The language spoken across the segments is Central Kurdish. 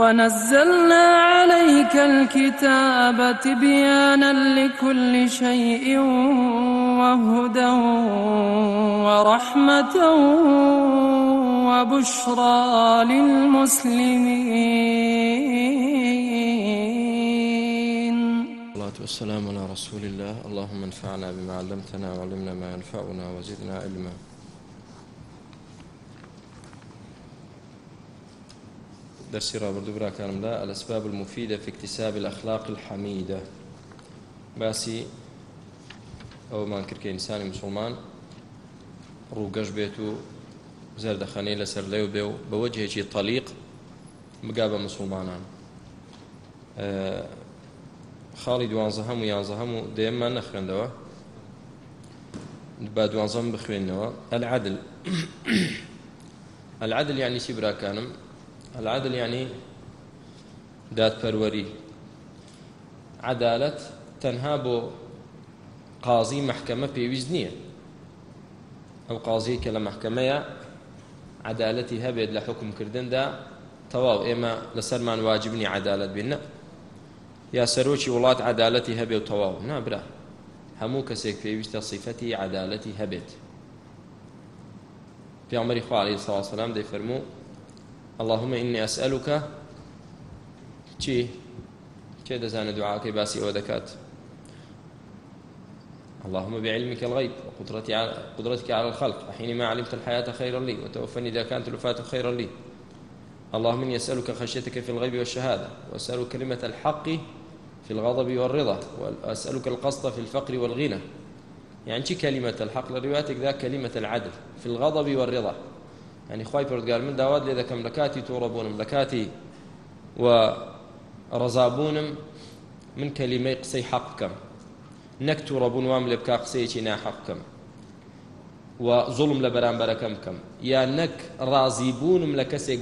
ونزلنا عليك الكتاب تبيانا لكل شيء وهدى ورحمة وبشرى للمسلمين الله والسلام على رسول الله اللهم انفعنا بما علمتنا وعلمنا ما ينفعنا وزدنا علما درسي رابرد براكانم لا الأسباب المفيدة في اكتساب الأخلاق الحميدة باسي أو ما نكر كإنسان مسلمان ڕووگەش بێت و زەردەخەنەی لەسەر لێو بێ و بەوەجهێکی تەلیق بگا بە مسلمانان خاڵی دوانزە هەم و یانزە هەم و دێممان نەخێندەوە با دوانزەم بخوێنەوە ئەلعادل ئەلعادل یانیسی براکانم العدل يعني دادپەروەری عدالت تەنها بۆ قازی محکەمە پێویست نییە ئەو قازی کە لە محکەمەیە عدالەتی هەبێت لە حکمکردندا تەواو ئێمە لەسەرمان واجبنی عدالت بینە یا سەرۆکی وڵات عدالەتی هەبێ و تەواو نابرا هەموو کەسێک پێویستە صیفەتی عدالەتی هەبێت پیامەری خوالی ساواسەلام دەیفەرموو اللهم إني أسألك چی کێ دەزانە دوعاکەی باسی ئەوە دەکات اللهم بعلمك الغيب وقدرتي على قدرتك على الخلق حين ما علمت الحياة خيرا لي وتوفني إذا كانت الوفاة خيرا لي اللهم إني أسألك خشيتك في الغيب والشهادة وأسألك كلمة الحق في الغضب والرضا وأسألك القصد في الفقر والغنى يعني كلمة الحق لروايتك ذا كلمة العدل في الغضب والرضا ینی خی پردگار من داوات لێ دەکەم لە کاتی تۆڕەبوونم لە کاتی و ڕزابوونم من کەلیمەی قسەی حەق بکەم نەک تووڕەبوون وام لێ بک قسەیەکی ناحەق بکەم و زوڵم لە بەرامبەرەکەم بکەم یا نەک ڕازیبوونم لە کەسێک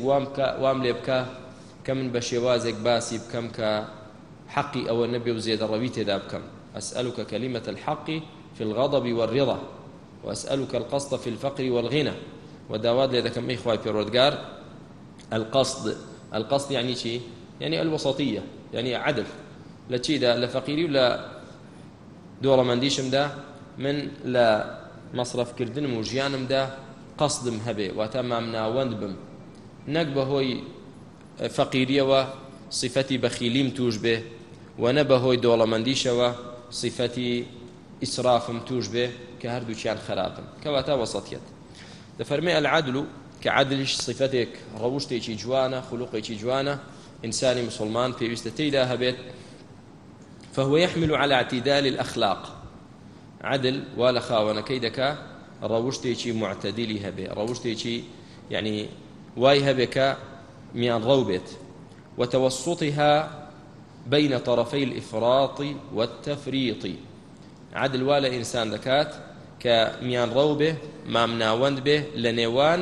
وام لێ بکە کە من بە شێوازێک باسی بکەم کە حەقی ئەوە نەبێ و زێدەڕەوی تێدا بکەم ئەسألك كلمة الحق في الغضب والرضا وأسألك القصد في الفقر والغنى وداوات لي ذاك مي خوي بيرودغار القصد القصد يعني شيء يعني الوسطية يعني عدل لا شيء ده لا فقيري ولا دولة منديشم ده من لا مصرف كردن وجيانم ده قصدم هبي وتمام ناوند بم نەک بەهۆی فەقیریەوە صفەتی بەخیلیم توش بێ و نە بەهۆی دۆڵەمەندیشەوە صفەتی ئیسرافم توش بێ کە هەردووچیان خراپن کەواتە وەسەتیت دەفەرمێ العادل کە عادلیش صفتێک ڕەوشتێکی جوانە خلوقێکی جوانە ئینسانی مسلمان پێویستە تێیدا هەبێت فهو يحمل على اعتدال الأخلاق عدل ولا خاونەکەی دەکا ڕەوشتێکی معتەدیلی هەبێ ڕەوشتێکی یعنی وای هەبێکە میان ڕەو بێت وتوسطها بين طرفي الإفراط والتفريط عدل والا إنسان دكات کە میان ڕەو بێ مام ناوەند بێ لە نێوان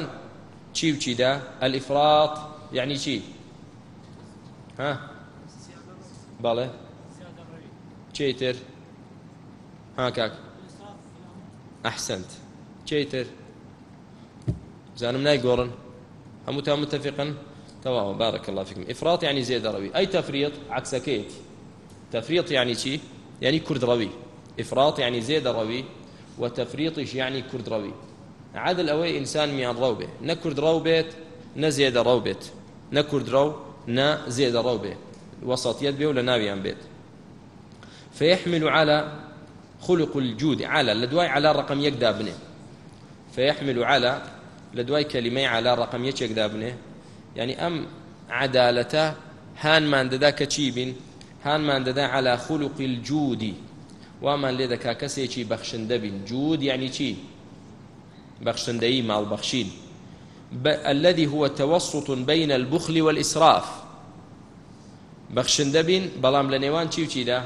چی و چیدا ئەلیفرات یعنی چی ها بەڵێ چێتر ها کاک ئەحسنت چێتر زانم نایگۆڕن هەموو تا متفقن تەواو بارك الله فيكم إفراط يعني زيادة روي أي تفريط عكس كيت تفريط يعني شي يعني كرد روي إفراط يعني زيادة روي وتفريطش يعني كردروي عادل أوي إنسان ميان روبه نكرد روبت نزيد روبت نكرد رو نزيد روبه وسطيت به ولا ناويان بيت فيحمل على خلق الجود على لدواي على رقم يكدا بنه فيحمل على لدواي كلمة على رقم يكدا بنه يعني أم عدالته هان من ددا كتشيبين هان من ددا على خلق الجود وامان لێ دەکا کەسێکی بەخشندە بین جود یعنی چی بەخشندەیی ماڵبەخشین الذي هو توسط بين البخل والإسراف بەخشندە بین بەڵام لە نێوان چی و چیدا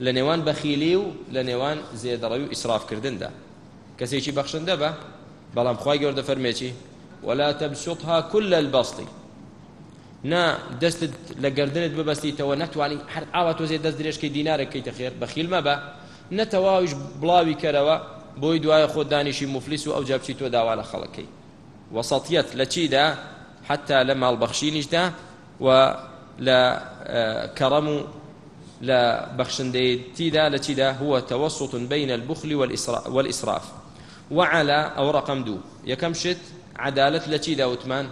لە نێوان بەخیلی و لە نێوان زێدەڕەوی و ئیسرافکردندا کەسێکی بەخشندە بە بەڵام خی گەوردە فەرمێکی ولا تبسطها كل البسط نا دەستت لە گردنت ببەستیتەوە ناتوانانی هەر ئاوا تۆزێ دەست درێژکەی دیینارەکەیتە خێر بەخیلمە بە نەتەواویش بڵاوی کەرەوە بۆی دوایە خۆ دانیشی مفلیس و ئەو جابچی تۆ داوا لە خەڵەکەی وەسەڵەت لە چیدا حتا لە ماڵبەخشینیشدا و لە کەڕەم و لە بەخشندەیتیدا لە چیدا هو تەوەسط بين البخل والإسراف وعلى أو رقم دو يكم شت عدالة لتي دا وتمان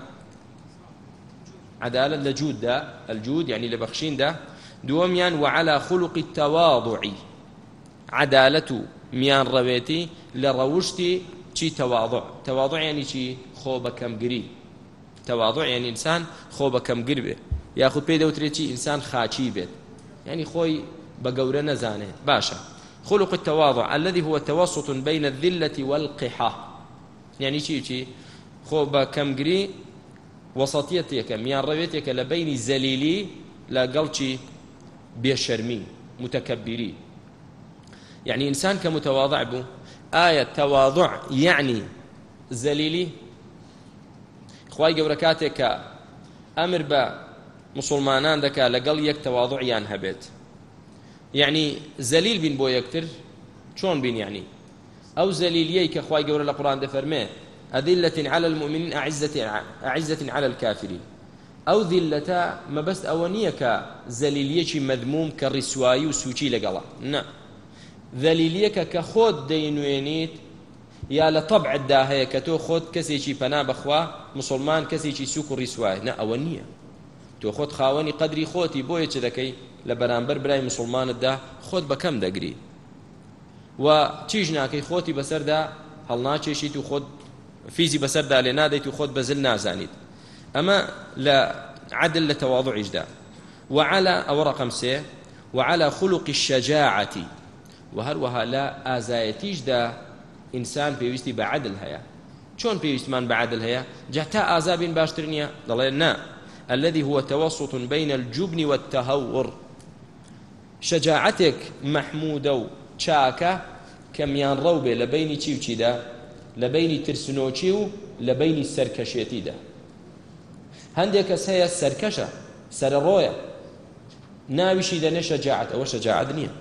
عدالة لجود دا الجود يعني لبخشين دا دوميان وعلى خلق التواضع عدالة ميان رويتي لروشتي چی تواضع تواضع يعني چی خۆ بە کەمگری تواضع يعني انسان خۆ بە کەمگر بێ یاخود پێی دەوترێت چی ئینسان خاچی بێت يعني خۆی بە گەورە نەزانێت باشە خلق التواضع الذي هو توسط بين الذلة والقحة يعني چی چی خۆ بە کەمگری وەسەتیەتێکە میان ڕەوێتێکە لە بینی زەلیلی لە گەڵکی بێشەرمی متەکەبیری یعنی ئینسان کە متەواضع بوو ئایا تەواضع یعنی زەلیلی خی گەورە کاتێک کە ئەمر بە مسلمانان دەکا لەگەڵ یەک تەواضعیان هەبێت یعنی زەلیل بین بۆ یەکتر چۆن بین یعنی ئەو زەلیلیەی کە خی گەورە لە قڕان دەفەرمێت أذلة على المؤمنين أعزة, أعزة على الكافرين ئەو دیلەتە مەبەست ئەوە نییە کە زەلیلیەکی مەدموم کە ڕیسایی و سوچی لەگەڵە نە ذەلیلیەکە کە خۆت دەینوێنیت یا لە تەبعدا هەیە کە تۆ خۆت کەسێکی پەنا بەخوا مسلمان کەسێکی سوک و ڕیسوایە نە ئەوە نییە تۆ خۆت خاوەنی قەدری خۆتی بۆیە چه دەکەی لە بەرامبەر برای مسلمانتدا خۆت بەکەم دەگری و چیژ ناکەی خۆتی بەسەردا هەڵناچێشیت و خۆت فیزی بەسەردا لێ نادەیت و خۆت بەزل نازانیت ئەمە لە عدل لە تەواضعیشدا وعلى أو رقم سي وعلى خلق الشجاعة وهروها لا آزايتيش دا إنسان بيوستي بعدل هيا چون بيوستمان بعدل هيا جهتا آزابين باشترنيا ضلينا الذي هو توسط بين الجبن والتهور شجاعتك محمودة و چاكة كميان روبة لبيني چي وچي دا لە بینی ترسنۆچی و لە بینی سەرکەشێتیدا هەندێک کەس هەیە سەرکەشە سەرڕۆیە ناویشی دەنێ شەجاعت ئەوە شەجاعت نییە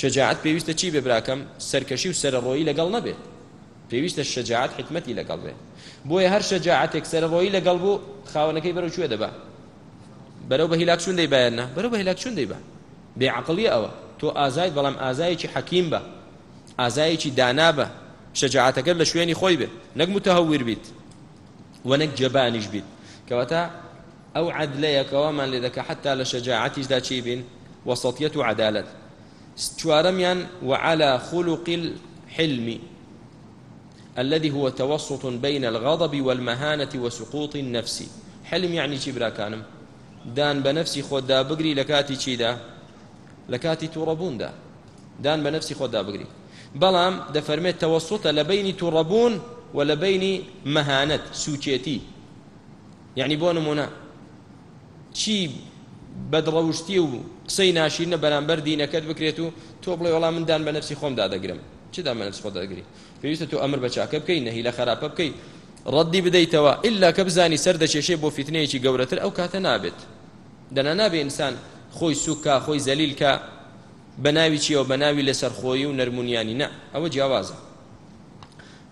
شەجاعت پێویستە چی بێ براکەم سەرکەشی و سەرڕۆیی لەگەڵ نەبێت پێویستە شەجاعت حکمەتی لەگەڵ بێ بۆیە هەر شەجاعتێک سەرڕۆیی لەگەڵ بوو خاونەکەی بەرەو کوێ دەبا بەرەو بە هیلاک چون دەی بایەنە بەرەو بە هیلاک چون دەی بە بێعقلی ئەوە تۆ ئازایت بەڵام ئازایەکی حەکیم بە ئازایەکی دانا بە شەجاعەتەکە لە شوێنی خۆی بێت نەک متەهور بیت و نەک جەبانیش بیت کەواتە ئەو عدلەیەکەوەمان لێ دەکە حتا لە شەجاعەتیشدا چی بین وەسەڵەت و عدالت چوارەمیان وعلى خلق الحلم الذي هو توسط بين الغضب والمهانة وسقوط النفس حلم يعني چی براکانم دان بنفسي خدا بگری لكاتي چیدا لكاتي توربوندا دان بنفسي خدا بگری بەڵام دەفەرمێت تەوەسوتە لە بینی تووڕەبوون و لە بینی مەهانەت سوچێتی یعنی بۆ نمونە چی بەدڕەوشتی و قسەی ناشینە بەرامبەر دینەکەت بکرێت و تۆ بڵێ وەڵام مندان بە نفسی خۆمدا دەگرم چدا بە نفس خۆ دەگری پێویستە تو ئەمر بە چاکە بکەی نەهی لە خراپە بکەی ڕەدی بدەیتەوە ئللا کە بزانی سەر دەچێشێ بۆ فتنەیەکی گەورەتر ئەو کاتە نابێت دەنا نابێ ئینسان خۆی سوکا خۆی زەلیلکە بەناوی چیەوە بەناوی لەسەرخۆی و نەرمونیانی نە ئەوە جیاوازە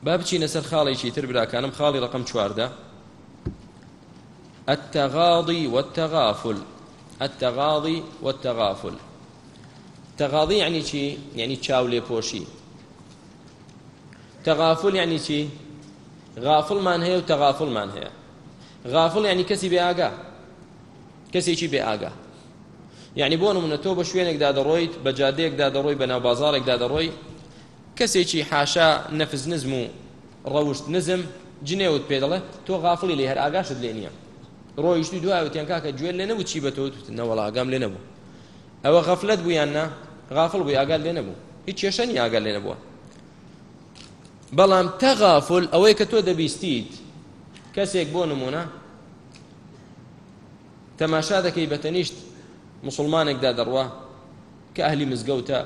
با بچینە سەر خاڵێکی تر براکانم خاڵی ڕقم چواردە التغاضي والتغافل التغاضي والتغافل تغاضي يعني چی يعني چاو لێپۆشی تغافل يعني چی غافلمان هەیە و تەغافلمان هەیە غافل يعني کەسی بێ ئاگا کەسێکی بێ ئاگا یعنی بۆ منە تۆ بە شوێنێکدا دەڕۆیت بە جادەیەکدا دەڕۆی بە ناوبازارێکدا دەڕۆی کەسێکی حاشا نەفز نزم و ڕەوشت نزم جنێوت پێ دەڵێ تۆ غافڵی لێ هەر ئاگاشت لێ نییە ڕۆیشتی دوایوتیان کاکە گوێن لێ نەبوو چی بە تۆ نەوەڵاگام لێ نەبوو ئەوە غەفلت بوویاننا غافڵ بووی ئاگال لێ نەبوو هیچ کێشەنی ئاگال لێ نەبووە بەڵام تەغافل ئەوەی کە تۆ دەبیستیت کەسێک بۆ نمونە تەماشا دەکەی بەتەنیشت مسلمانێکدا دەڕوا کە ئەهلی مزگەوتە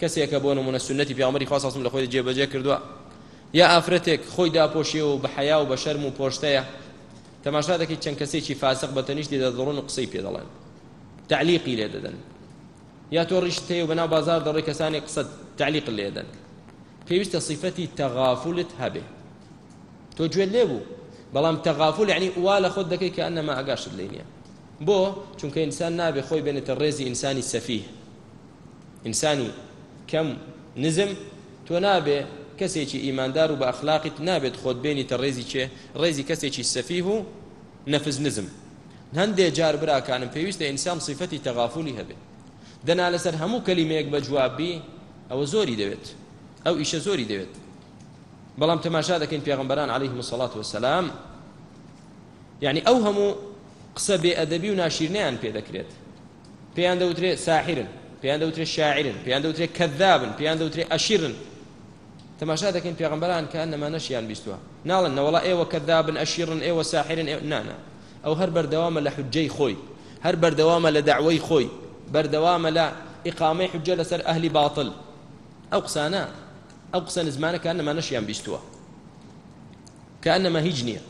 کەسێکە بۆ نمونە سنەتی پیامەری خواستم لە خۆی جێبەجێ کردووە یا ئافرەتێک خۆی داپۆشیە و بە حیا و بە شەرم و پۆشتەیە تەماشا دەکەی چەند کەسێکی فاسق بە تەنیشتی دەدڕون و قسەی پێ دەڵێن تعلیقی لێ دەدەن یا تۆ ڕیشتەیە و بەناو بازار دەڕێ کەسانی قسە تعلیق لێ دەن پێویستە صیفەتی تەغافولت هەبێ تۆ گوێ لێ بوو بەڵام تەغافول یعنی وا لە خۆت دەکەی کە ئەنەما ئاگاشت لێ نییە بۆ چونکە ئینسان نابێ خۆی بێنێتە ڕێزی ئینسانی سەفی ئینسانی کەم نزم تۆ نابێ کەسێکی ئیماندار و بە ئەخلاقیت نابێت خۆت بێنیتە ڕێزی چێ ڕێزی کەسێکی سەفیه و نەفز نزم هەندێ جار براکانم پێویستە ئینسان صفەتی تەغافولی هەبێت دەنا لەسەر هەموو کەلیمەیەک بە جوابی ئەوە زۆری دەوێت ئەو ئیشە زۆری دەوێت بەڵام تەماشا دەکەین پێغمبەران عليه مسلڵات وسلام یعنی ئەو هەموو قسە بێ ئەدەبی و ناشیرنیان پێدەکرێت پێیان دەوترێت ساحرن پێیان دەوترێت شاعرن پێیان دەوترێت کەذابن پێیان دەوترێت ئەشیرن تەماشا دەکەین پێغمبەران کە نەمانەشیان بیستوە ناڵن نەوەڵا ئێوە کەذابن ئەشیرن ئێوە ساحرن ئێوە نانە ئەو هەر بەردەوامە لە حجەی خۆی هەر بەردەوامە لە داوای خۆی بەردەوامە لە ئیقامی حجە لەسەر ئەهلی باطل ئەو قسانە ئەو قسە نزمانەکان نەمانەشیان بیستوە کە ئەنەما هیچ نییە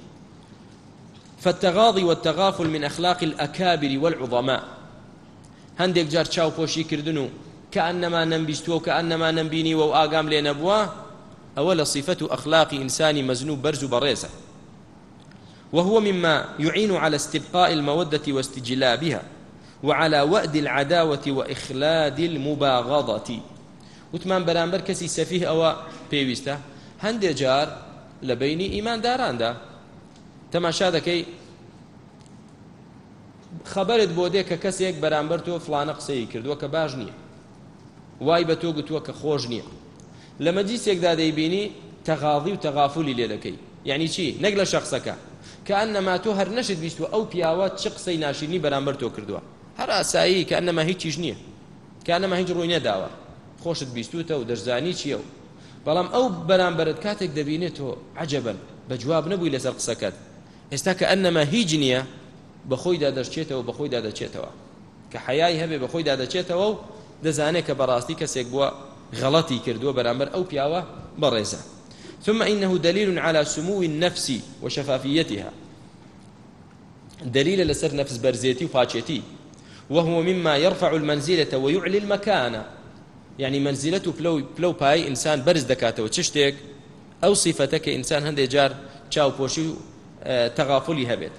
فالتغاضي والتغافل من أخلاق الأكابر والعظماء هەندێک جار چاوپۆشی کردن و کە ئەنەما نەمبیستوە کە ئەنەما نەمبینی و ئاگام لێ نەبووە ئەوە لە صفەت و ئەخلاقی ئینسانی مەزنوب بەرز و بەڕێزە وهو مما يعين على استبقاء المودة واستجلابها وعلى وأد العداوة وإخلاد المباغضة وتمان برامبر كسي سفيه أو بيويستا هندي جار لبيني إيمان داران دا تەماشا دەکەی خەبەرت بۆ دێ کە کەسێک بەرامبەر تۆ فلانە قسەی کردووە کە باش نییە وای بە تۆ گوتووە کە خۆش نییە لە مەجیسێکدا دەیبینی تەغاڵی و تەغافولی لێ دەکەی یعنی چی نەک لە شخصەکە کە ئەنەما تۆ هەر نەشت بیستوە ئەو پیاوە چ قسەی ناشینی بەرامبەر تۆ کردووە هەر ئاسایی کە ئەنەما هیچیش نییە کە ئەنەما هیچ ڕووی نەداوە خۆشت بیستوتە و دەرزانی چییە و بەڵام ئەو بەرامبەرت کاتێک دەبینێت تۆ عجبن بە جواب نەبووی لەسەر قسەکەت ئێستا کە ئەنەما هیچ نییە بەخۆیدا دەرچێتەوە بەخۆیدا دەچێتەوە کە حیای هەبێ بەخۆیدا دەچێتەوە و دەزانێت کە بەڕاستی کەسێک بووە غەڵەتی کردووە بەرامبەر ئەو پیاوە بەڕێزە ثم إنه دليل على سمو النفس وشفافيتها دليل لسر نفس برزيتي وفاتشتي وهو مما يرفع المنزلة ويعلي المكانة يعني منزلته بلو, بلو باي إنسان برز دكاته وتشتك أو صفتك إنسان هندي جار تشاو بوشي تغافلي هبت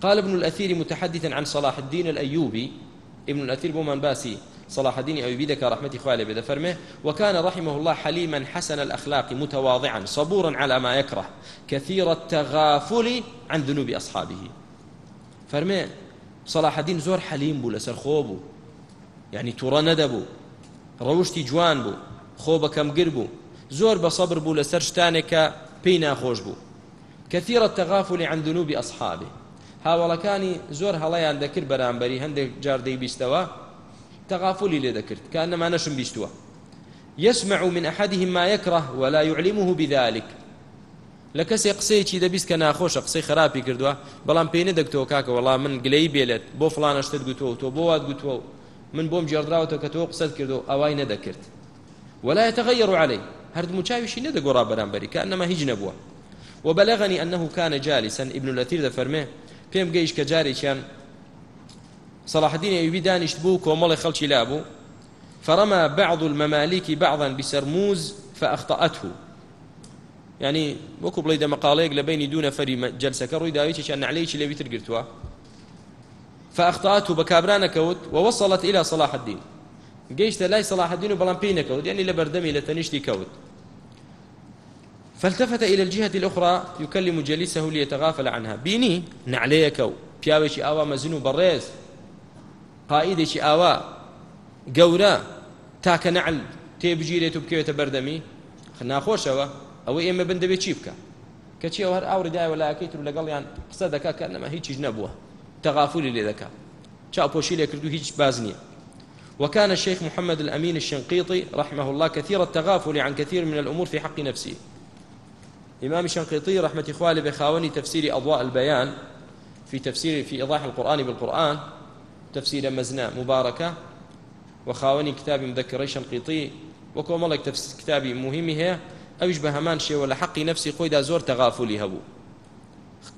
قال ابن الأثير متحدثا عن صلاح الدين الأيوبي ابن الأثير بومان باسي صلاح الدين أيوبي ذكى رحمة خوالي بذا فرمه وكان رحمه الله حليما حسن الأخلاق متواضعا صبورا على ما يكره كثير التغافل عن ذنوب أصحابه فرمه صلاح الدين زور حليم بو لسر خوبو يعني تورا ندبو روشتي جوان بو خوبكم قربو زور بصبر بو لسر شتانك بينا خوش بو كثير التغافل عن ذنوب أصحابه هاوڵەکانی زۆر هەڵەیان دەکرد بەرامبەری هەندێک جار دەی بیستەوە تەغافلی لێ دەکرد کە نەمانەشم بیستووە يسمع من أحدهم ما يكره ولا يعلمه بذلك لە کەسێک قسەیەکی دەبیست کە ناخۆشە قسەی خراپی کردووە بەڵام پێ نەدەکتەوە کاکە وەڵام من گلەی بێلێت بۆ فلانەشتت گوتووە تۆ بۆات گوتووە من بۆم جێڕراوەوە کە تۆ قسەت کردو ئەوای نەدەکرد ولا يتغير عليه هەردموچاویشی نەدەگۆڕا بەرامبەری کە ئەنەما هیچ نەبووە وبلغني أنه كان جالسا ابن الأثير ده فرمه پێم گەیش کە جارێکیان صلاحدين أيوبي دانشت بوو كومال خلشي لابو فرمى بعض المماليك بعضا بسرموز فأخطأته يعني وەکو بڵی دەمەقالەیەک لە بینی دوو نەفەری جلسەکە ڕووی داویێکیان نعلەیەکی لەویتر گرتووە فأخطأته بكابرانكوت ووصلت إلى صلاح الدين جيشت لاي صلاح الدين بلان بينكوت يعني لبردمي لتنشتي كوت فالتفت إلى الجهة الأخرى يكلم جليسه ليتغافل عنها بيني نعليك پیاوێکی ئاوا مەزن و بەڕێز قائیدێکی ئاوا گەورە تاکە نەعل تێبگیرێت و بکەوێتە بەردەمی ناخۆشەوە ئەوە ئێمە بن دەبێت چی بکە کەچی ئەو هەر ئاوردای وەلاکەیت و لەگەڵیان قسە دەکا کە نەمە هیچیش نەبووە تەغافولی لێ دەکا چاپۆشی لێ کردو هیچ باز نییە وكان الشيخ محمد الأمين الشنقيطي رحمه الله كثير التغافل عن كثير من الأمور في حق نفسه إمام شنقيطي رحمة إخواني بخاوني تفسير أضواء البيان في تفسير في إيضاح القرآن بالقرآن تفسير مزنا مباركة وخاوني كتاب مذكري شنقيطي وكو ملك كتابي مهمي هي ئەوش بە هەمان شێوە لە حەقی نفسی خۆیدا زۆر تەغافلی هەبوو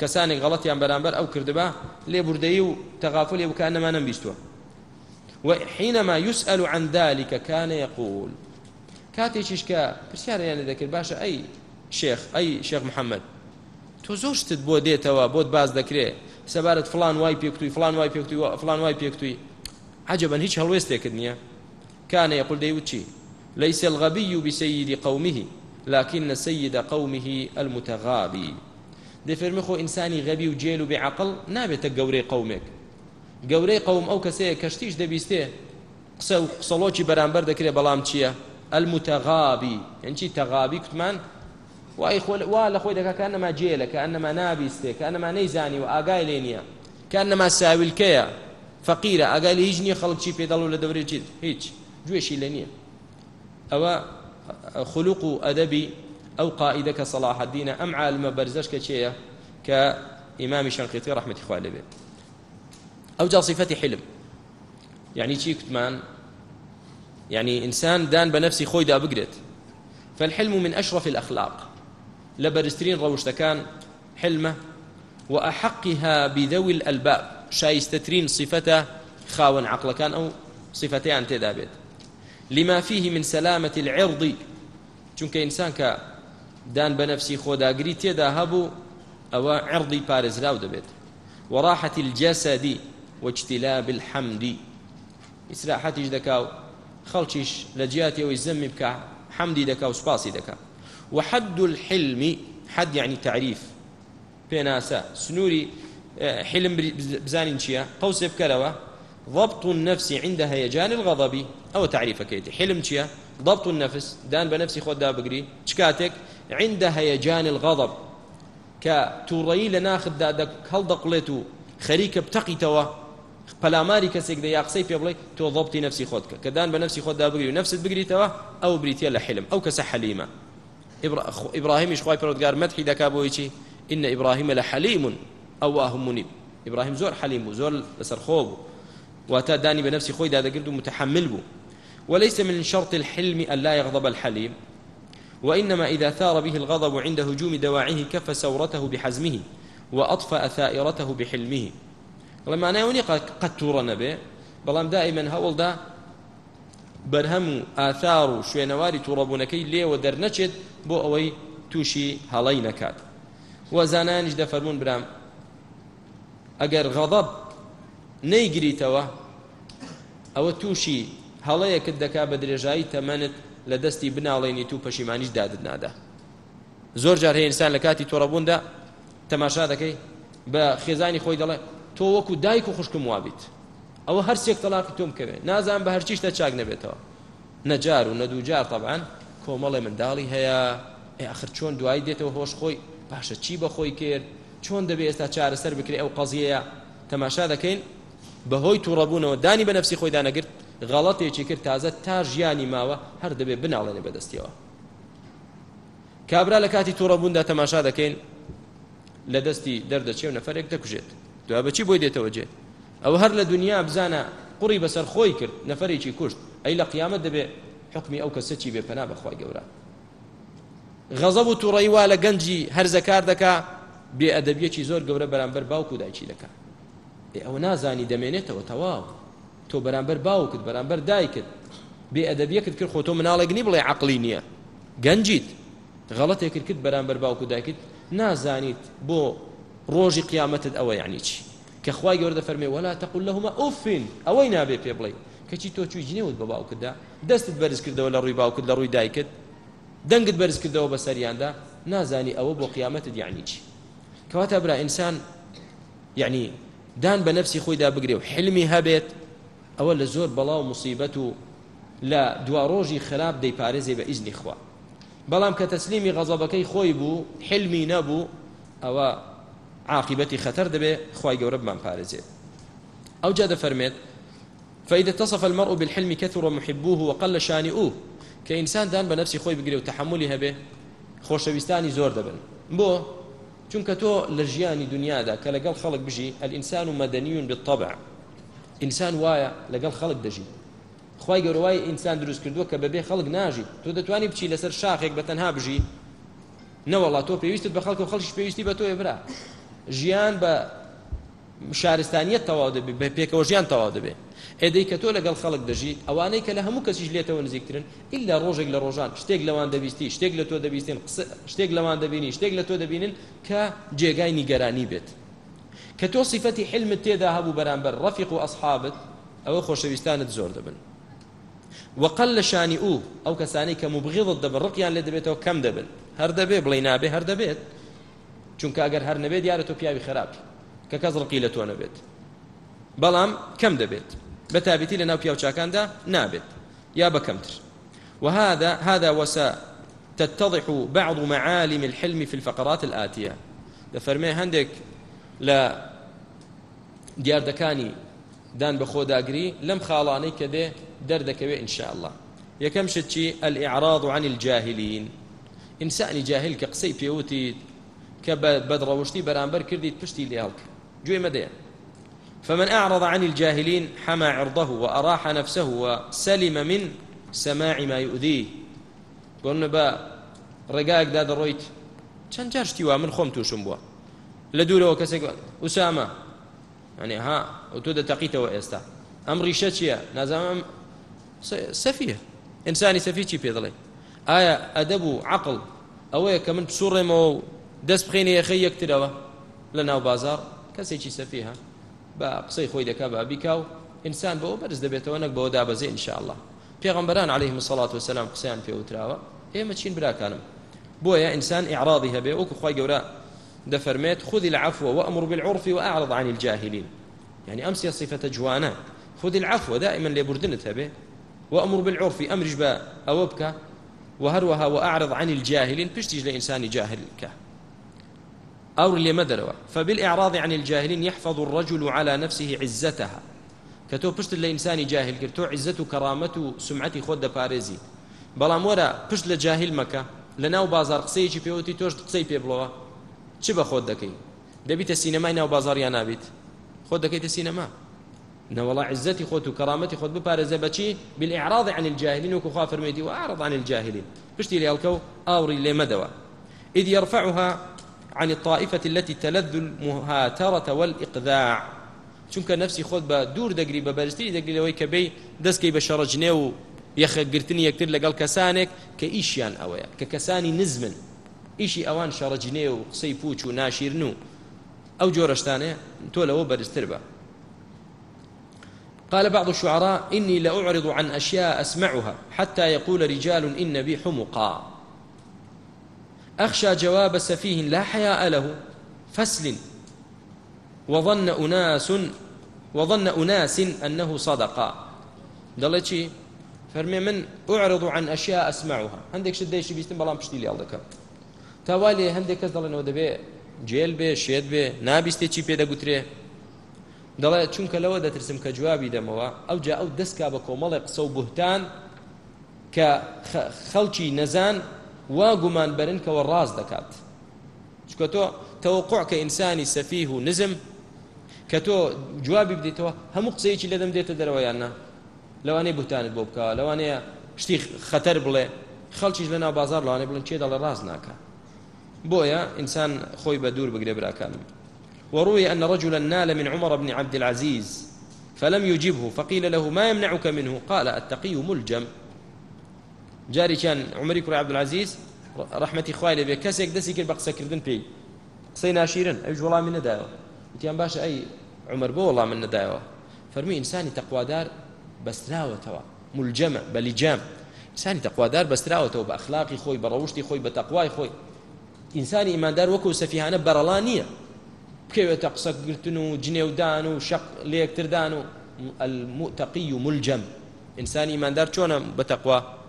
کەسانێک غەڵەتیان بەرامبەر ئەو کردبا لێ بوردەیی و تەغافلی وکان نەمانم بیستوە وحینەما یوسئل عن ذلك كان يقول کاتێکیش کە پرسیارەیانە دەکرد باشە ئەی شێخ ئەی شێخ محەممەد تۆ زۆشتت بۆ دێتەوە بۆت باز دەکرێ سەبارەت فلان وای پێکتووی فلان وای پێکتووی فلان وای پێکتووی عجبەن هیچ هەڵوێستێکت نییە كان يقول ديوتشي ليس الغبي بسيد قومه لكن سيد قومه المتغابي دەفەرمی خۆ ئینسانی غەبی و جێل و بێعقل نابێتە گەورەی قومێک گەورەی قوم ئەو کەسەیە کەشتیش دەبیستێ قسە و قسەڵۆکی بەرامبەر دەکرێت بەڵام چییە؟ ئەلمتەغابی ئەنچی تەغابی کوتمان وای وا لە خۆی دەکا کە ئەنەما جێلە کە ئەنەما نابیستێ کە ئەنەما نەیزانی و ئاگای لێ نییە کە ئەنەما ساویلکەیە فەقیرە ئاگای لە هیچ نییە خەڵکی پێدەڵ و لە دەورێکیت هیچ گوێشی لە نییە ئەوە خلوق و ئەدەبی ئەو قائیدە کە سەلاحەدینە ئەم عالمە بەرزەش کە چێە کە ئیمامی شەنقیتی ڕحمەتی خوا لەبێت ئەو جاسیفەتی حلم یعنی چی کوتمان يعني إنسان دان بنفسي خوي دا بقرت فالحلم من أشرف الأخلاق لە بەرزترین ڕەوشتەکان حلمە و ئەحقیها بیدەوی ئەلباب شایستەترین صفەتە خاوەن عقلەکان ئەو صفەتیان تێدا بێت لما فيه من سلامة العرض چونکە ئینسان کە دان بە نفسی خۆداگری تێدا هەبوو ئەوە عرضی پارێزراو دەبێت وراحة الجسد واجتلاب الحمد ئیسراحەتیش دەکاو خەڵکیش لە جیاتەوەی زەمی بکە حەمدی دەکا و سوپاسی دەکات وحد الحلم حد يعني تعريف بيناسا سنوري حلم بزانين چيا قوس بكلوه ضبط النفس عند هيجان الغضب او تعريفك يدي حلم چيا ضبط النفس دان بنفسي خود دا بقري چكاتك عند هيجان الغضب كتوري لناخذ دا دك هل دقلتو خريك بتقي توا پەلاماری کەسێک دە یاقسەی پێ بڵێ تۆ ضبطی نفسی خۆتکە کە دان بە نفسی خۆدا بگری و نفست بگریتەوە ئەو بریتە لە حلم ئەو کەسە حەلیمە ئیبراهیمیش خخوای پرۆودگار مەتحی دەکا بۆی چی ئینە ئیبراهیمە لە حەلیمون ئەوواهم منیب ئیبراهیم زۆر حەلیم بوو زۆر لەسەرخۆ بوو واتە دانی بە نفسی خۆی دادەگرد و متحمل بوو وليس من شرط الحلم أن لا يغضب الحليم وإنما إذا ثار به الغضب عند هجوم دواعيه كف سورته بحزمه وأطفأ ثائرته بحلمه لما أنا وني قد تورنا به بلام دائما هول دا بەرهەم و ئاثار و شوێنەواری تووڕەبوونەکەی لێوە دەرنەچێت بۆ ئەوەی تووشی هەڵی نەکات وەزانانیش دەفەرمونون برام ئەگەر غەضب نەیگریتەوە ئەوە تووشی هەڵەیەکت دەکا بە درێژایی تەمەنت لە دەستی بناڵێنی تو پەشیمانیش دادت نادا زۆر جار هەیەئسان لە کاتی تۆڕەبووندا تەماشا دەکەی بە خێزانی خۆی دەڵێ تۆ وەکو دایک و خوشکم وابیت ئەوە هەرسێک تەلاقی تۆم کەوێ نازان بە هەرچیش نە چاک نەبێتەوە نەجار و نەدووجار طبعاان کۆمەڵێ منداڵی هەیە ئەخر چۆن دوای دێتەوە هۆش خۆی پاشە چی بەخۆی کرد چۆن دەبێت ئێستا چارەسەر بکرێ ئەو قەزیەیە تەماشا دەکەین بەهۆی تووڕەبوونەوە دانی بە نفسی خۆی دانەگرت غەڵەتێکی کرد تازە تا ژیانی ماوە هەر دەبێت بناڵێنێ بەدەستیەوە کابرا لە کاتی تووڕەبووندا تەماشا دەکەین لە دەستی دەردەچێ و نەفرێک دەکوژێت دو بەچی بۆی دێتەوە جێت ئەو هەر لە دنیا بزانە قوڕی بەسەر خۆی کرد نەفرێکی کوشت ئەی لە قیامەت دەبێ حکمی ئەو کەسە چی بێ پەنا بەخوای گەورە غەزەب و توڕیوا لە گەنجی هەرزەکار دەکا بێ ئەدەبیەکی زۆر گەورە بەرامبەر باوکو دایکی دەکا ئەو نازانی دەمێنێتەوە تەواو تۆ بەرامبەر باوکت بەرامبەر دایکت بێ ئەدەبیەکت کرد خۆ تۆ مناڵێکنی بڵێ عقلی نییە گەنجیت غەڵەتێکرد کرد بەرامبەر باوکو دایکت نازانیت بۆ ڕۆژی قیامەتت ئەوە یعنی چی کە خوای گەوردە فەرمێ وەلا تەقل لەهما ئوفین ئەوەی نابێ پێ بڵێ کەچی تۆ چوی جنێوت بە باوکدا دەستت بەرز کردەوە لە ڕووی باوکت لە ڕووی دایکت دەنگت بەرز کردەوە بە سەریاندا نازانی ئەوە بۆ قیامەتت یعنی چی کەواتە برا ئینسان یعنی دان بە نفسی خۆیدا بگرێ و حلمی هەبێت ئەوە لە زۆر بەڵاو مصیبەت و لە دواڕۆژی خراپ دەیپارێزێ بە ئیزنی خوا بەڵام کە تەسلیمی غەزەبەکەی خۆی بوو حلمی نەبوو ئەوە عاقبەتی خەتەر دەبێ خی گەورە بمان پارێزێت ئەو جا دەفەرمێت فإذا اتصف المرء بالحلم كثر محبوه وقل شانئوه كإنسان دان بنفسي خوي بقري وتحملي هبه خۆشەویستانی زۆر دەبن بۆ چونکە تۆ لە ژیانی دنیادا کە لەگەڵ خەڵک بژی ئەلئینسان و مەدەنیون بتەبع ئینسان وایە لەگەڵ خەڵک دەژی خی گەوروای ئینسان دروست کردووە کە بەبێ خەڵک ناژی تۆ دەتوانانی بچی لەسەر شاخێک بە تەنها بژی نەوەڵات تۆ پێویستت بە خەڵک و خەڵش پێویستی بە تۆ ێبرا ژیان بە شارستانیت تەواو دەبێت بە پێکەوە ژیان تەواو دەبێت ئێدەی کە تۆ لەگەڵ خەڵک دەژی ئەوانەی کە لە هەموو کەسیش لێتەوە نزیکترن ئللا ڕۆژێک لە ڕۆژان شتێک لەوان دەبیستی شتێک لە تۆ دەبیستین شتێک لەوان دەبینی شتێک لە تۆ دەبینن کە جێگای نیگەرانی بێت کە تۆ سیفەتی حلمت تێدا هەبوو بەرامبەر ڕەفیق و ئەسحابت ئەوە خۆشەویستانت زۆر دەبن وقل لە شانی ئو ئەو کەسانی کە مبغیڵت دەبن ڕقیان لێ دەبێتەوە کەم دەبن هەر دەبێ بڵێ نابێ هەر دەبێت چونکە ئەگەر هەر نەبێت دیارە تۆ پیاوی خراپ کە کەس ڕقی لە تۆ نەبێت بەڵام کەم دەبێت بە تابەتی لە ناو پیاوچاکاندا نابێت یا بەکەمتر وهذا هذا وسا تتضح بعض معالم الحلم في الفقرات الآتية دەفەرمێ هەندێک لە دیاردەکانی دان بە خۆداگری لەم خاڵانەی کە دێ دەردەکەوێت انشاءله یەکەم شت چی ئەلعراض عن الجاهلین ئینسانی جاهل کە قسەی پێوتیت کە بەدڕەوشتی بەرامبەر کردیت پشتی لێڵک گوێ مەدێ فمن أعرض عن الجاهلين حمى عرضه وأراح نفسه وسلم من سماع ما يؤذيه قلنا با رقاك داد رويت چەند جار شتیوا من خۆم تووشم بووە لە دوورەوە کەسێک وسامە ئەنێ ها تۆ دەتەقیتەوە ئێستا ئەم ڕیشە چییە نازانم سەفیە ئینسانی سەفی چی پێ دەڵێ ئایا ئەدەب و عقل ئەوەیە کە من سوڕێمەوە و دەست بخێنە یەخی یەکترەوە لە ناو بازار کەسێکی سەفی هە بە قسەی خۆی دەکا بە بیکاو ئینسان بەەوە بەرز دەبێتەوە نەک بەەوە دابەزێ انشاءله پێغمبەران عليه مسلڵات وسلام قسەیان پێوتراوە ئێمە چین براکانم بۆیە ئینسان ئعراضی هەبێ وەکو خی گەورە دەفەرمێت خودی العفو وأمر بالعرف وأعرض عن الجاهلين يعني أمس صفة جوانا خذ العفو دائما لبردنت به وأمر بالعرف أمرج بأوبك وهروها وأعرض عن الجاهلين بشتج لإنسان جاهل كه أو لما دروا فبالإعراض عن الجاهلين يحفظ الرجل على نفسه عزتها كتو پشت لإنسان جاهل كرتو عزة كرامة سمعة خود بارزي بەڵام وەرە پشت لە جاهل مەکە لە ناو بازار قسەیەکی پێوتی تۆش قسەی پێ بڵەوە چ بە خۆت دەکەی دەبیتە سینەمای ناو بازاریان نابیت خۆت دەکەیتە سینەما نەوەڵا عزتی خۆت و کەرامەتی خۆت بپارێزە بەچی بالعراض عن الجاهلين وكخوا فرميتي وأعرض عن الجاهلين پشتی لێڵکە و ئاوری لێمەدەوە إذ يرفعها عن الطائفة التي تلذ المهاترة والإقذاع چونکە نفسی خۆت بە دوور دەگری بە بەرزتری دەگرەوەی کە بەی دەستکەی بە شەڕەجنێ و یەخەگرتنی یەکتر لەگەڵ کەسانێک کە ئیشیان ئەوەیە کە کەسانی نزمن ئیشی ئەوان شەڕەجنێ و قسەی پوچ و ناشیرن و ئەو جۆرەشتانێ تۆ لەوە بەرزتر بە قال بعض الشعراء إني لأعرض عن أشياء أسمعها حتى يقول رجال إن بي حمقا أخشى جواب سفيه لا حياء له فسل وظن أناس وظن أناس أنه صدق دلتشي فرمي من أعرض عن أشياء أسمعها عندك شديش بيستم بلام بشتي لي الله تاوالی هەندێک کەس دەڵێنەوە دەبێ جێل بێ شێت بێ نابیستێ چی پێدەگوترێ دەڵێ چونکە لەوە دەترسم کە جوابی دەمەوە ئەو جا ئەو دەستکا بە کۆمەڵی قسە و بوهتان کە خەڵکی نەزان وا گومان بەرنکەوە ڕاز دەکات چکە تۆ تەوقع کە ئینسانی سەفیه و نزم کە تۆ جوابی بدەیتەوە هەموو قسەیەکی لەدەم دێتە دەرەوە یاننا لەوانەیە بوتانت بۆ بکەوە لەوانەیە شتی خەتەر بڵێ خەڵکیش لە ناو بازار لەوانێ بڵن چێ دەڵێ ڕاز ناکە بۆیە ئینسان خۆی بە دوور بگرێ براکانم وروي أن رجلا نال من عمر بن عبد العزيز فلم يجبه فقيل له ما يمنعك منه قال التقي ملجم جاري كان عمري كوري عبد العزيز رحمتي خوای لێ بێ کەسێک دەستی کرد بە قسەکردن پێی قسەی ناشیرن ئەوش وەڵامی نەدایەوە وتیان باشە ئەی عمر بۆ وەڵام من نەدایەوە فەرمی ئینسانی تەقوادار بەستراوەتەوە ملجەمە بەلیجام ئینسانی تەقوادار بەستراوەتەوە بە ئەخلاقی خۆی بە ڕەوشی خۆی بە تەقوای خۆی ئینسانی ئیماندار وەکو سەفیهانە بەرەڵا نییە بکەوێتە قسەگرتن و جنێودان و شەق لێکتردان و المتەقی و ملجەم ئینسانی ئیماندار چۆنە بە تەقوا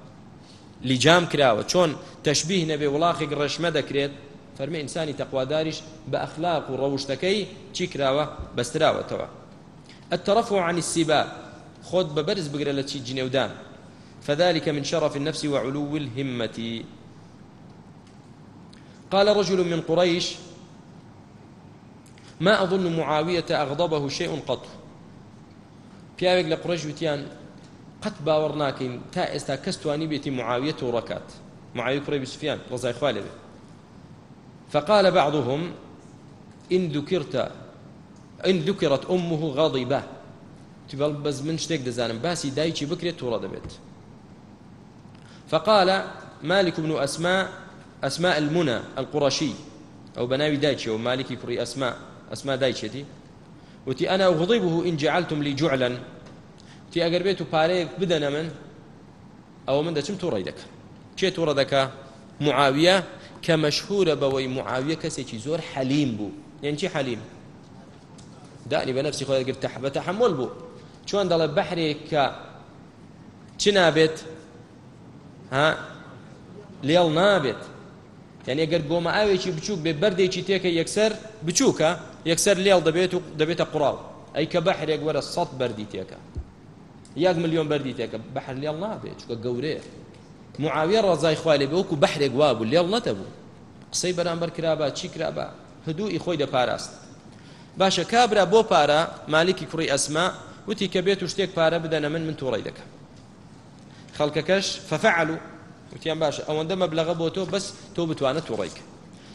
لیجام کراوە چۆن تەشببیه نەبێ وڵاخێک ڕەشمە دەکرێت فەرمە ئینسانی تەخواداریش بە ئەخلاق و ڕەوشتەکەی چی کراوە بەستراوەتەوە ئەتەرەف و عنی سیبا خۆت بە بەرز بگرە لە چی جنێودان فذلك من شرف النفس وعلو الهمة قال رجل من قريش ما أظن معاوية أغضبه شيء قط پیاوێک لە قڕژوتیان قەت باوەڕ ناکەین تا ئێستا کەس توانی بێتی معاویە تووڕەکات معاوی کوڕی سفیان ڕزای خوا لەبێ فقال بعضهم إن ذكرت إن ذكرت أمه غضبة تبل بس من شتێک دەزانم باسی دایکی بکرێت تووڕە دەبێت فقال مالك بن أسماء أسماء المنى القرشي أو بناوي دايتشي ومالكي كري أسماء أسماء دايتشتي وتي أنا أغضبه إن جعلتم لي جعلا تی ئەگەر بێت و پارەیەک بدەنە من ئەوە من دەچم تووڕی دەکە چێ تووڕە دەکا معاویە کە مەشهورە بەوەی معاویە کەسێکی زۆر حەلیم بوو یەنچی حەلیم دانی بە نفسی خۆی گرتە حبەتە حمل بوو چۆن دەڵێ بەحرێک کە چ نابێت ها لێڵ نابێت یعنی ئەگەر بۆمە ئاوێکی بچووک بێ بەردێکی تێکە یەکسەر بچووکە یەکسەر لێڵ دەبێت و دەبێتە قوڕاو ئەی کە بەحرێک وەرە سەد بەردی تێکە یەک ملیۆن بەردی تێکە بەحر لێڵ نابێت چکە گەورەیە معاویە ڕزای خوالێ بەوەکو بەحرێک وابوو لێڵ نەتەبوو قسەی بەرامبەر کرابە چی کرابە هەدووی خۆی دەپاراست باشە کابرا بۆ پارە مالکی کوڕی ئەسما وتی کە بێت و شتێک پارە بدەنە من من تووڕی دەکەم خەڵکەکەش فەفعلوا وتیان باشە ئەوەندە مەبلغە بۆ تۆ بەس تۆ بتوانە تووڕێک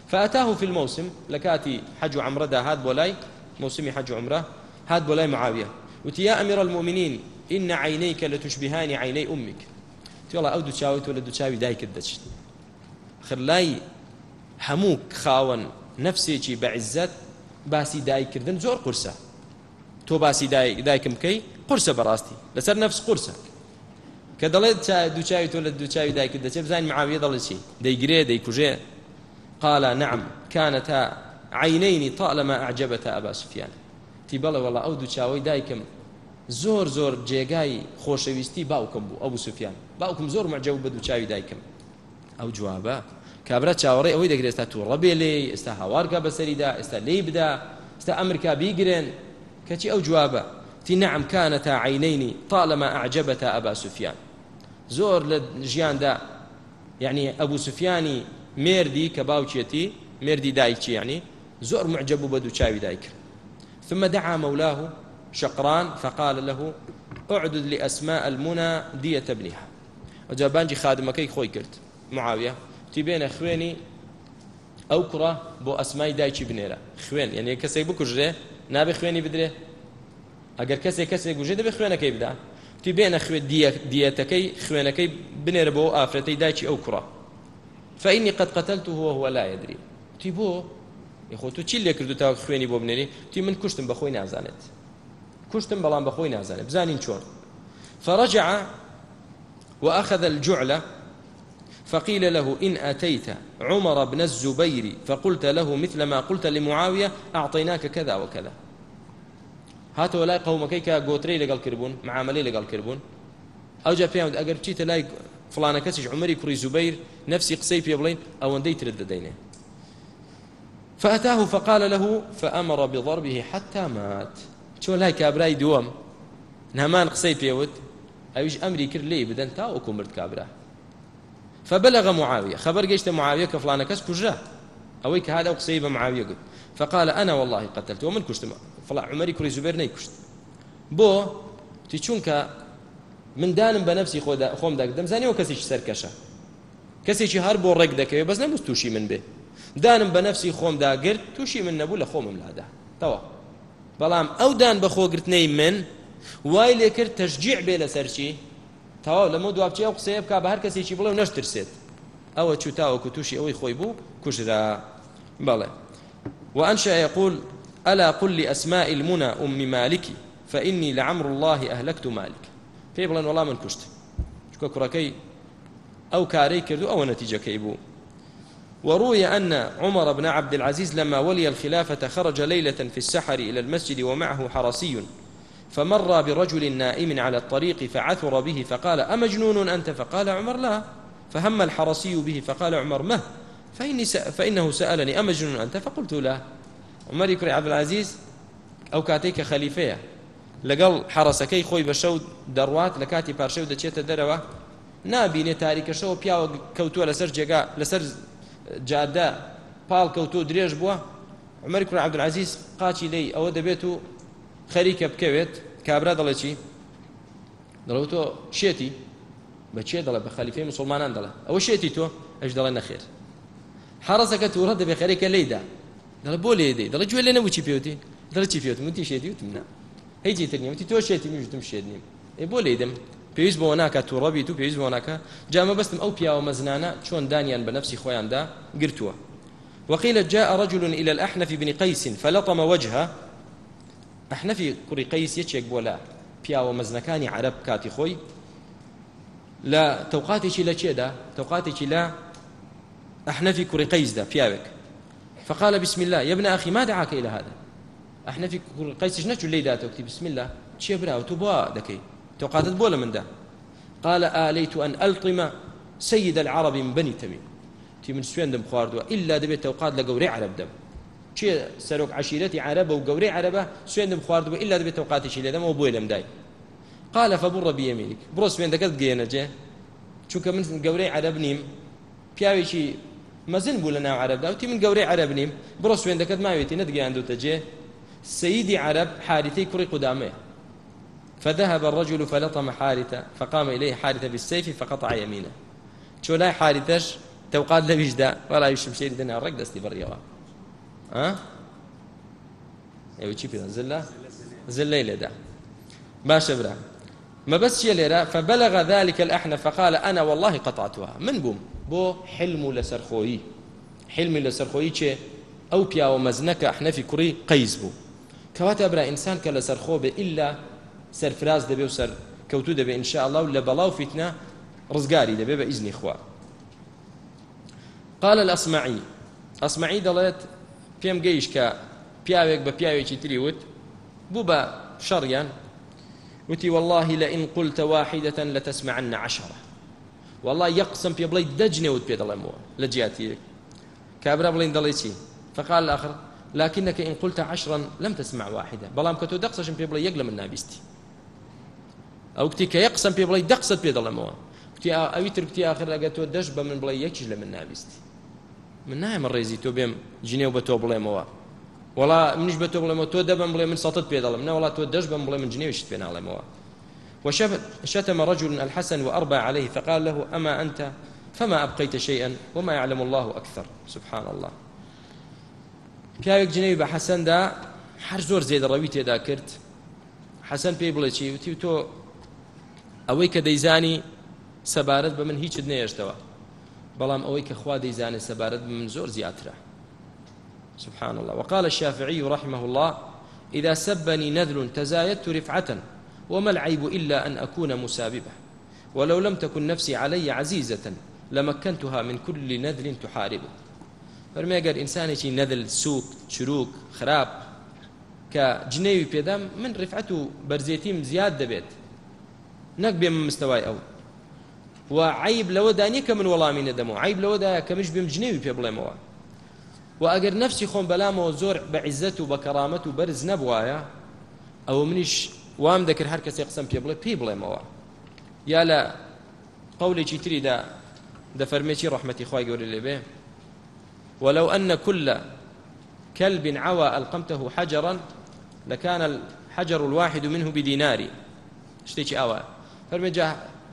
فأتاه في الموسم لكاتي حج عمرة دا هاد بولاي موسمي حج عمرة هاد بولاي معاوية وتي يا أمير المؤمنين ئین عینەی کە لە توشببیهانی عینەی عمیک تۆڵە ئەو دوچاوی تۆ لە دوچاوی دایکت دەچێت خلای هەموو خاوەن نەفسێکی بەعزت باسی دایکردن زۆر قورسە تۆ باسی دایکم بکەی قورسە بەڕاستی لەسەر نفس قورسە کە دەڵێت دوچاوی تۆ لە دوچاوی دایکرد دەچێت بزانین معاویە دەڵێ چی دەیگرێ دەیکوژێ قالا نعم كانتا عينين طالما أعجبتا أبا سفيان تي بلا والله أو دوشاوي دايكم زۆر زۆر جێگای خۆشەویستی باوکم بوو ئەو سوفیان باوکم زۆر مەجەوب بە دووچاوی دایکم ئەو جوابە کابرا چاوەڕێ ئەوەی دەگرێت تا تووڕە بێ لێ ئێستا هاوارگە بەسەریدا ئێستا لی بدا ئێستا ئەمریکا بیگرێن کەچی ئەو جوابە تی نەعم کانە تا عینەینی تاالەما ئاعجبە تا ئەبا سوفیان زۆر لە ژیاندا یعنی ئەبوو سوفیانی مێردی کە باوچێتی مێردی دایکی یعنی زۆر معجب بوو بە دووچاوی دایکرد ثمە دەعا مەولاه شقران فقال له اعدد لأسماء المنى دية ابنها وجا بانجي خادمەکەی خۆی کرد معاویە تی بێنە خوێنی ئەو کوڕە بۆ ئەسمای دایکی بنێرە خوێن یعنی کەسێک بکوژێ نابێ خوێنی بدرێ ئەگەر کەسێک کەسێک گوژێ دەبێ خوێنەکەی بدا تی بێنە خوێ دیەتەکەی خوێنەکەی بنێرە بۆ ئافرەتەی دایکی ئەو کوڕە فإني قد قتلته وهو لا يدري تي بۆ یخۆ تو چی لێ کردو تا خوێنی بۆ بنێری تی من کوشتم بە خۆی نازانێت کوشتم بەڵام بەخۆی نازانێ بزانین چۆن فرجع وأخذ الجعلة فقيل له إن أتيت عمر بن الزبير فقلت له مثل ما قلت لمعاوية أعطيناك كذا وكذا هاتوا لا قومكي كغوتري لقال كربون معاملي لقال كربون أو جا فيهم أقر بشيت لا فلانە کەسیش عمەری کوڕی زوبیر نفسی قسەی پێ بڵین ئەوەندەی ترت دەدەینێ فأتاه فقال له فأمر بضربه حتى مات چۆ لای کابرای دووەم هەمان قسەی پێوت ئەویش ئەمری کرد لێ بدەن تا وەکو مرد کابرا فبلغ معاوية خبر قيشت معاوية كفلانا كس كجا أوي كهذا قصيبة معاوية قلت فقال أنا والله قتلت ومن كشت فلا عمري كري زبير ني كشت بو تيچونك من دانم بنفسي خودا خوم داك دم زاني وكسيش سركشة كسيش هرب ورق دكوي بس نموس توشي من به دانم بنفسي خوم دا قرت توشي من نبو لخوم ملاده توا بەڵام ئەودان بە خۆگرتنەی من وای لێ کرد تەشجیع بێ لە سەرچی تەواو لەمە دوابچی ئەو قسەیە بکە بە هەر کەسێکی بڵێ و نەشترسێت ئەوە چوتاوەکو تووشی ئەوەی خۆی بوو کوژرا بەڵێ وأنشأ يقول ألا قل لأسماء المنى أم مالك فإني لعمر الله أهلكت مالك في بلان والله من كشت شكو كركي أو كاري كردو أو نتيجة كيبو وروي أن عمر بن عبد العزيز لما ولي الخلافة خرج ليلة في السحر إلى المسجد ومعه حرسي فمر برجل نائم على الطريق فعثر به فقال أمجنون أنت فقال عمر لا فهم الحرسي به فقال عمر مه فإني س... فإنه سألني أمجنون أنت فقلت لا عمر يكري عبد العزيز ئەو کاتێککە خەلیفەیە لەگەڵ حەرسەکەی خۆی بە شەو دەڕوات لە کاتی پارشەو دەچێتە دەرەوە نابینێ تاریکەشەوە پیاوە کەوتووە لەسەر جێگا لەسەر جادە پاڵکەوتو درێژ بووە عمەر کوڕ عبدعزیز قاچی لی ئەوە دەبێت و خەریکە بکەوێت کابرا دەڵێ چی دەڵێت تۆ شێتی بەچێ دەڵێ بە خەلیفەی مسلمانان دەڵێ ئەوە شێتی تۆ ئەش دەڵێ نەخێر حرزەکە تووڕە دەبێ خەریکە لەیدا دەڵێ بۆ لێدەی دەڵێ گوێ لێ نەبوو چی پێوتی دەڵێ چی پێوت وتی شێتی وتم نا هیچی تر نیە وتی تۆ شێتی نیژتم شێت نیم ێ بۆ لێدەم پێویست بۆ ناکە تووڕەبی تو پێویست بۆ ناکە جامە بەستم ئەو پیاوە مەزنانە چۆن دانیان بە نفسی خۆیاندا گرتووە وقيل جاء رجل إلى الأحنف بن قيس فلطم وجهه أحنفي كري قيس يشيك بولا بيا ومزنكاني عرب كاتي خوي لا توقاتي لا تشيدا توقاتي لا أحنفي كري قيس دا بياوك فقال بسم الله يا ابن أخي ما دعاك إلى هذا أحنفي كري قيس جنتش اللي داتك بسم الله تشي براو تبوا دكي توقاتت بۆ لە مندا قال آليت أن ألطم سيد العرب من بني تميم تي من سوێندم خواردووە إلا دەبێت توقات لە گەورەی عرب دەم چێ سەرۆک عشیرەتی عربە و گەورەی عربە سوێندم خواردووە إلا دەبێت توقاتیشی لێدەمەوە بۆی لەم دای قال فبڕە بیەمینیک بڕۆ سوێندەکەت گێنەجێ چونکە من گەورەی عرب نیم پیاوێکی مەزن بوو لە ناو عربدا وتی من گەورەی عرب نیم بڕۆ سوێندەکەت ماوێتی نەتگەیاندوتە جێ سەیدی عرب حارثەی کوڕی قودامەیە فذهب الرجل فلطم حارثة فقام إليه حارثة بالسيف فقطع يمينه شو لا حارثش توقات لبيش دا ولا يشمشير دنا الرق دستي بريوا ها أه؟ ئێوە چی پێ زلە زلەی لێدا باشە برا مەبەست چیە لێرە فبلغ ذلك الأحنف فقال أنا والله قطعتها من بووم بۆ حلم و لەسەرخۆیی حلمی لەسەرخۆیی چێ ئەو پیاوە مەزنەکە ئەحنەفی کوڕی قەیز بوو کەواتە برا ئینسان کە لەسەرخۆ بێ ئللا سەرفراز دەبێ و سەر کەوتو دەبێ انشاءله و لە بەڵاو فیتنا ڕزگاری دەبێ بە ئیزنی خوا قال الأصمعي ئەسمعی دەڵێت پێم گەیش کە پیاوێک بە پیاوێکی تری وت بوو بە شەڕیان وتی والله لئن قلت واحدة لتسمعن عشرة والله يقسم پێ بڵی دەجنێوت پێ دەڵێمەوە لە جیاتیەک کابرا بڵین دەڵێ چی فقال الآخر لكنك إن قلت عشرا لم تسمع واحدة بلام كتو دقسشم بيبلا يقل من نابيستي ئەو کتی کە یە قسم پێ بڵی دە قسەت پێ دەڵێمەوە کوتی ئەوی ترکتی آخر ئەگە تۆ دەشت بە من بڵی یەکیش لە من ناویستی من نایمە ڕێزی تۆ بێم جنێو بە تۆ بڵێمەوە وڵا منیش بە تۆ بڵێمەوە تۆ دەبم بڵێ من سەڵت پێ دەڵم نەوەڵا تۆ دەشت بم بڵێ من جنێویشت پێ ناڵێمەوە وشتم رجل الحسن وأربى عليه فقال له أما أنت فما أبقيت شيئا وما يعلم الله أكثر سبحان الله پیاوێک جنەوی بە حەسەندا هەر زۆر زێدەڕەوی تێدا کرد حەسەن پێی بڵێ چی وتی تۆ ئەوەی کە دەیزانی سەبارەت بە من هیچت نێشتەوە بەڵام ئەوەی کە خوا دەیزانێت سەبارەت بە من زۆر زیاترە سبحان الله وقال الشافعي رحمه الله إذا سبني نذل تزايدت رفعة وما العيب إلا أن أكون مساببة ولو لم تكن نفسي علي عزيزة لمكنتها من كل نذل تحاربه فەرمی گەر ئینسانێکی نەدل سووک چروک خراپ کە جنەوی پێدام من ڕفعەت و بەرزێتیم زیاد دەبێت نەک بێم مستەوای ئەو و عیب لەوەدا نییە کە من وەڵامی نەدەمەوە عیب لەوەدایە کەمش بێم جنێوی پێ بڵێمەوە و ئەگەر نفسی خۆم بەلامەوە زۆر بە عیزەت و بە کەرامەت و بەرز نەبوایە ئەوە منیش وام دەکرد هەر کەسێ قسەم پێ بڵێ پێی بڵێمەوە یا لە قولێکی تریدا دەفەرمێکی ڕحمەتی خی گەورە لێبێ ولو أن كل كلب عوى ألقمته حجرا لكان الحجر الواحد منه بدينار اشتكي أوى هەروێجا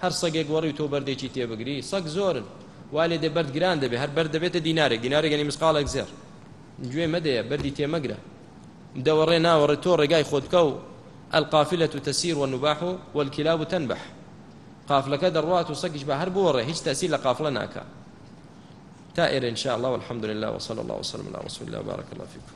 هەر سەگێک وەڕی تۆ بەردێکی تێبگری سەگ زۆرن والێ دێ بەرد گران دەبێ هەر بەر دەبێتە دینارێک دینارێک گەنی مسقالێک زێر گوێ مەدەیە بەری تێمەگرە دەوەڕێ ناوەڕێ تۆ ڕێگای خۆت بکە و ئەلقافلەت و تەسیر و نوباح و وەلکیلاب و تەنبح قافلەکە دەڕوات و سەگیش بە هەر بۆڕێ هیچ تەسیر لە قافلە ناکە تا ئێرە انشاء الله والحمد لله وصلى الله وسلم على رسول الله وبارك الله فيكم